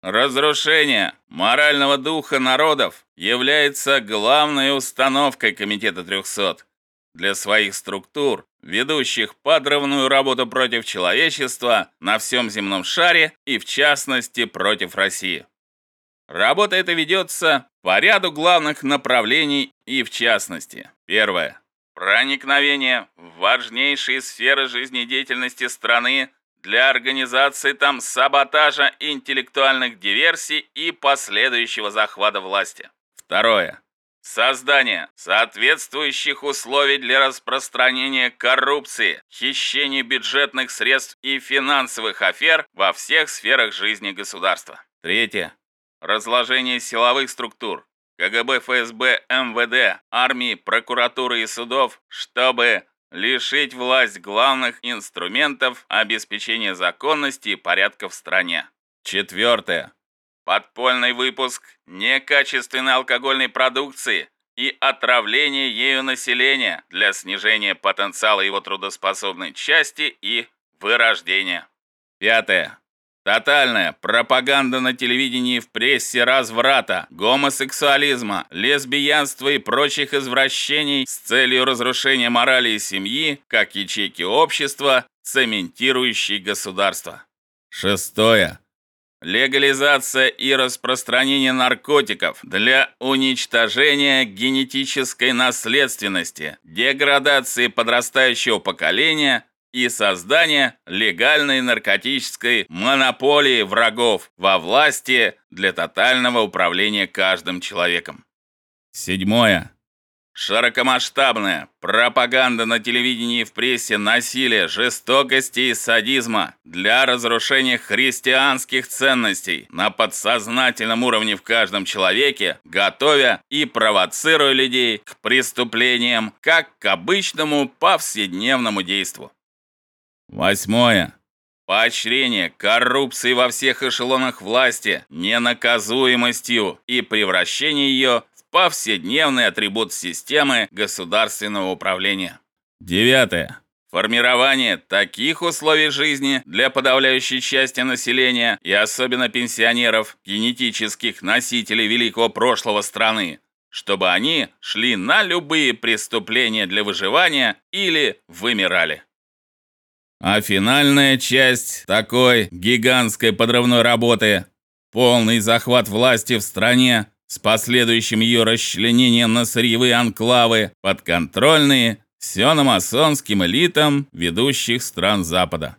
Разрушение морального духа народов является главной установкой Комитета 300 для своих структур, ведущих подрывную работу против человечества на всем земном шаре и в частности против России. Работа эта ведется по ряду главных направлений и в частности. Первое. Проникновение в важнейшие сферы жизнедеятельности страны для организации там саботажа интеллектуальных диверсий и последующего захвата власти. Второе. Создание соответствующих условий для распространения коррупции, хищения бюджетных средств и финансовых афер во всех сферах жизни государства. Третье. Разложение силовых структур КГБ, ФСБ, МВД, армии, прокуратуры и судов, чтобы лишить власть главных инструментов обеспечения законности и порядка в стране. Четвертое. Подпольный выпуск некачественной алкогольной продукции и отравление ею населения для снижения потенциала его трудоспособной части и вырождения. Пятое. Тотальная пропаганда на телевидении и в прессе разврата, гомосексуализма, лесбиянства и прочих извращений с целью разрушения морали и семьи, как ячейки общества, цементирующей государство. Шестое. Легализация и распространение наркотиков для уничтожения генетической наследственности, деградации подрастающего поколения и создание легальной наркотической монополии врагов во власти для тотального управления каждым человеком. Седьмое. Широкомасштабная пропаганда на телевидении и в прессе насилия, жестокости и садизма для разрушения христианских ценностей на подсознательном уровне в каждом человеке, готовя и провоцируя людей к преступлениям, как к обычному повседневному действу. Восьмое. Поощрение коррупции во всех эшелонах власти, ненаказуемостью и превращение ее в повседневный атрибут системы государственного управления. Девятое. Формирование таких условий жизни для подавляющей части населения и особенно пенсионеров, генетических носителей великого прошлого страны, чтобы они шли на любые преступления для выживания или вымирали. А финальная часть такой гигантской подрывной работы полный захват власти в стране с последующим ее расчленением на сырьевые анклавы, подконтрольные сиономасонским элитам ведущих стран Запада.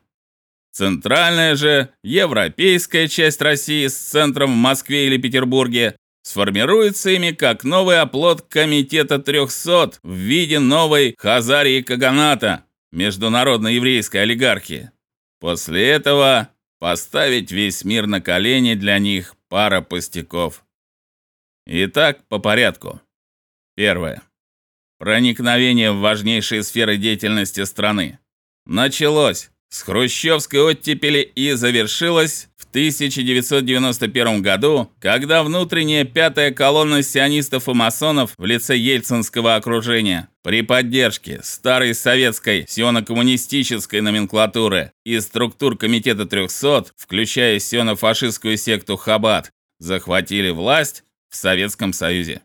Центральная же европейская часть России с центром в Москве или Петербурге сформируется ими как новый оплот комитета 300 в виде новой Хазарии Каганата, международной еврейской олигархии. После этого поставить весь мир на колени для них пара пустяков. Итак, по порядку. Первое. Проникновение в важнейшие сферы деятельности страны. Началось с хрущевской оттепели и завершилось 1991 году, когда внутренняя пятая колонна сионистов и масонов в лице ельцинского окружения при поддержке старой советской сионо-коммунистической номенклатуры и структур комитета 300, включая сионо-фашистскую секту Хаббат, захватили власть в Советском Союзе.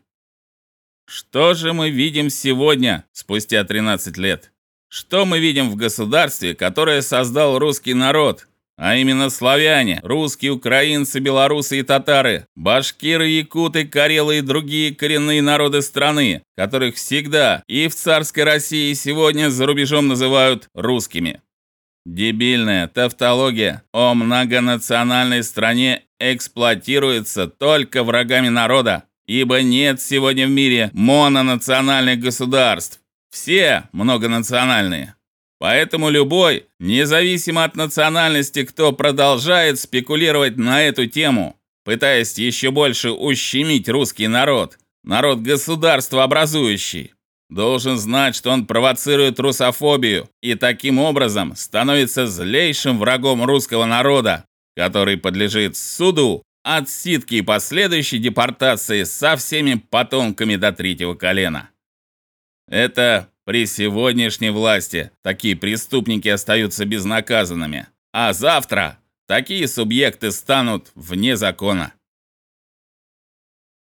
Что же мы видим сегодня, спустя 13 лет? Что мы видим в государстве, которое создал русский народ, а именно славяне, русские, украинцы, белорусы и татары, башкиры, якуты, карелы и другие коренные народы страны, которых всегда и в царской России и сегодня за рубежом называют русскими. Дебильная тавтология о многонациональной стране эксплуатируется только врагами народа, ибо нет сегодня в мире мононациональных государств. Все многонациональные. Поэтому любой, независимо от национальности, кто продолжает спекулировать на эту тему, пытаясь еще больше ущемить русский народ, народ государства образующий, должен знать, что он провоцирует русофобию и таким образом становится злейшим врагом русского народа, который подлежит суду, отсидке и последующей депортации со всеми потомками до третьего колена. Это при сегодняшней власти такие преступники остаются безнаказанными. А завтра такие субъекты станут вне закона.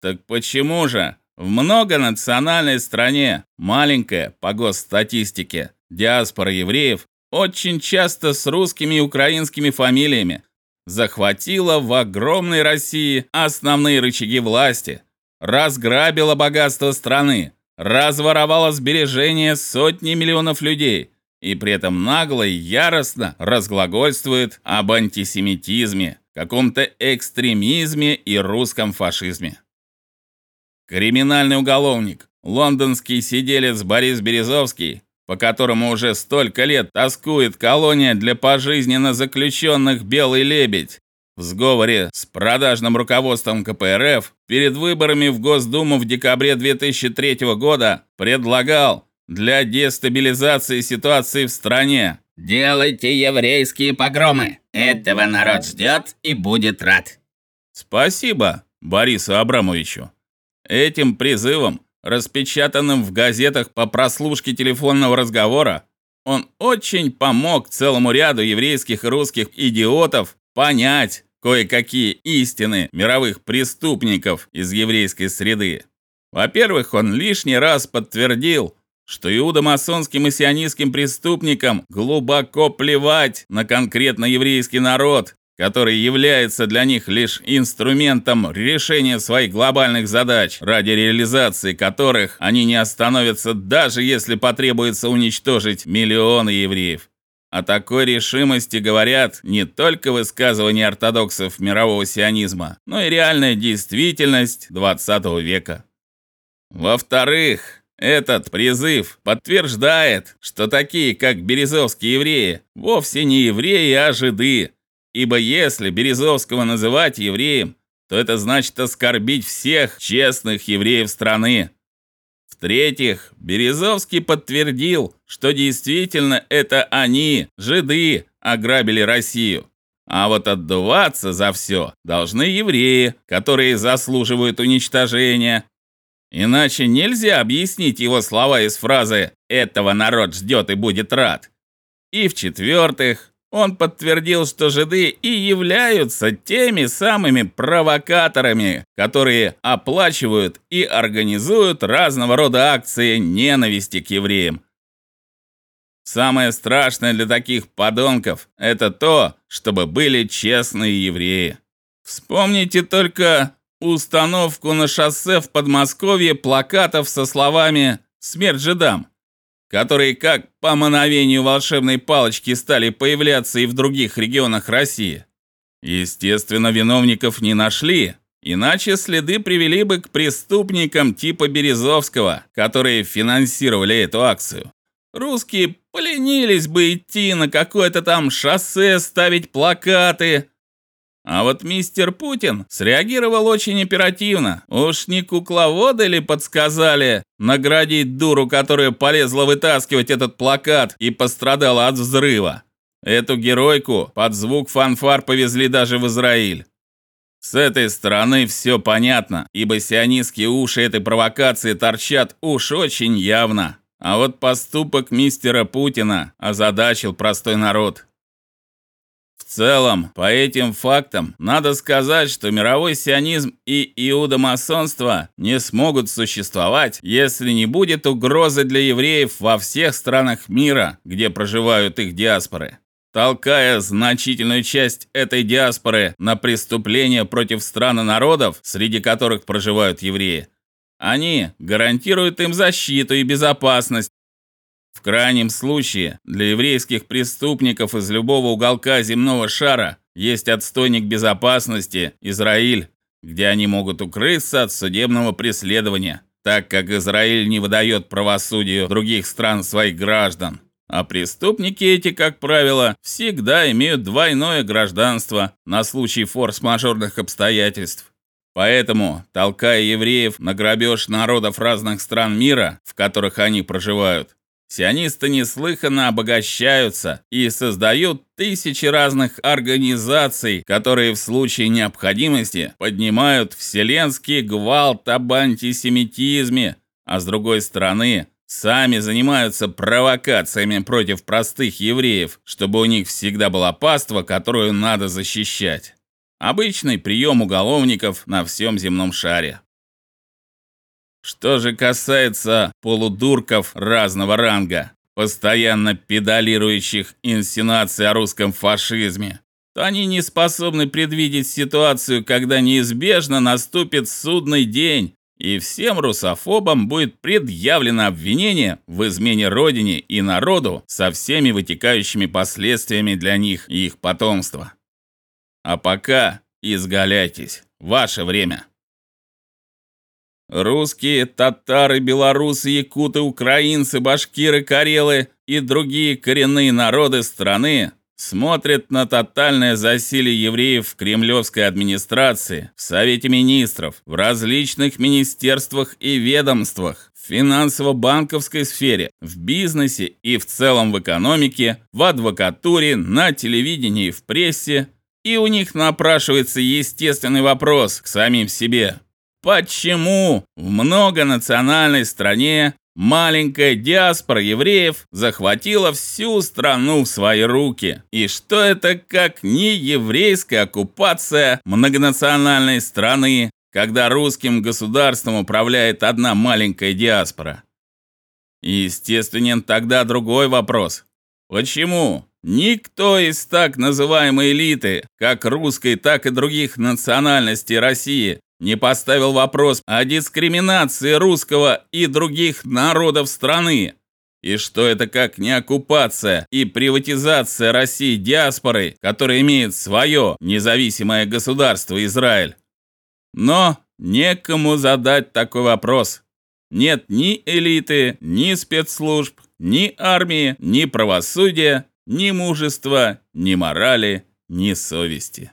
Так почему же в многонациональной стране, маленькая по госстатистике, диаспора евреев очень часто с русскими и украинскими фамилиями захватила в огромной России основные рычаги власти, разграбила богатство страны, разворовала сбережения сотни миллионов людей и при этом нагло и яростно разглагольствует об антисемитизме, каком-то экстремизме и русском фашизме. Криминальный уголовник, лондонский сиделец Борис Березовский, по которому уже столько лет тоскует колония для пожизненно заключенных Белый лебедь, в сговоре с продажным руководством КПРФ перед выборами в Госдуму в декабре 2003 года предлагал для дестабилизации ситуации в стране делайте еврейские погромы. Этого народ ждет и будет рад. Спасибо Борису Абрамовичу. Этим призывом, распечатанным в газетах по прослушке телефонного разговора, он очень помог целому ряду еврейских и русских идиотов понять кое-какие истины мировых преступников из еврейской среды. Во-первых, он лишний раз подтвердил, что иудомасонским и сионистским преступникам глубоко плевать на конкретно еврейский народ который является для них лишь инструментом решения своих глобальных задач, ради реализации которых они не остановятся даже если потребуется уничтожить миллионы евреев. О такой решимости говорят не только высказывания ортодоксов мирового сионизма, но и реальная действительность 20 века. Во-вторых, этот призыв подтверждает, что такие, как березовские евреи, вовсе не евреи, а жиды, Ибо если Березовского называть евреем, то это значит оскорбить всех честных евреев страны. В-третьих, Березовский подтвердил, что действительно это они, жиды, ограбили Россию. А вот отдуваться за все должны евреи, которые заслуживают уничтожения. Иначе нельзя объяснить его слова из фразы «этого народ ждет и будет рад». И в-четвертых, он подтвердил, что жиды и являются теми самыми провокаторами, которые оплачивают и организуют разного рода акции ненависти к евреям. Самое страшное для таких подонков это то, чтобы были честные евреи. Вспомните только установку на шоссе в Подмосковье плакатов со словами «Смерть жидам» которые как по мановению волшебной палочки стали появляться и в других регионах России. Естественно, виновников не нашли, иначе следы привели бы к преступникам типа Березовского, которые финансировали эту акцию. Русские поленились бы идти на какое-то там шоссе, ставить плакаты, а вот мистер Путин среагировал очень оперативно. Уж не кукловоды ли подсказали наградить дуру, которая полезла вытаскивать этот плакат и пострадала от взрыва. Эту геройку под звук фанфар повезли даже в Израиль. С этой стороны все понятно, ибо сионистские уши этой провокации торчат уж очень явно. А вот поступок мистера Путина озадачил простой народ. Целом, по этим фактам надо сказать, что мировой сионизм и иудомасонство не смогут существовать, если не будет угрозы для евреев во всех странах мира, где проживают их диаспоры. Толкая значительную часть этой диаспоры на преступления против стран и народов, среди которых проживают евреи, они гарантируют им защиту и безопасность в крайнем случае, для еврейских преступников из любого уголка земного шара есть отстойник безопасности Израиль, где они могут укрыться от судебного преследования, так как Израиль не выдает правосудию других стран своих граждан. А преступники эти, как правило, всегда имеют двойное гражданство на случай форс-мажорных обстоятельств. Поэтому, толкая евреев на грабеж народов разных стран мира, в которых они проживают, Сионисты неслыханно обогащаются и создают тысячи разных организаций, которые в случае необходимости поднимают вселенский гвалт об антисемитизме, а с другой стороны сами занимаются провокациями против простых евреев, чтобы у них всегда была паства, которую надо защищать. Обычный прием уголовников на всем земном шаре. Что же касается полудурков разного ранга, постоянно педалирующих инсинуации о русском фашизме, то они не способны предвидеть ситуацию, когда неизбежно наступит судный день, и всем русофобам будет предъявлено обвинение в измене родине и народу со всеми вытекающими последствиями для них и их потомства. А пока изгаляйтесь. Ваше время. Русские, татары, белорусы, якуты, украинцы, башкиры, карелы и другие коренные народы страны смотрят на тотальное засилие евреев в кремлевской администрации, в Совете министров, в различных министерствах и ведомствах, в финансово-банковской сфере, в бизнесе и в целом в экономике, в адвокатуре, на телевидении в прессе, и у них напрашивается естественный вопрос к самим себе: Почему в многонациональной стране маленькая диаспора евреев захватила всю страну в свои руки? И что это как не еврейская оккупация многонациональной страны, когда русским государством управляет одна маленькая диаспора? Естественен тогда другой вопрос. Почему никто из так называемой элиты, как русской, так и других национальностей России, не поставил вопрос о дискриминации русского и других народов страны. И что это как не оккупация и приватизация России диаспорой, которая имеет свое независимое государство Израиль. Но некому задать такой вопрос. Нет ни элиты, ни спецслужб, ни армии, ни правосудия, ни мужества, ни морали, ни совести.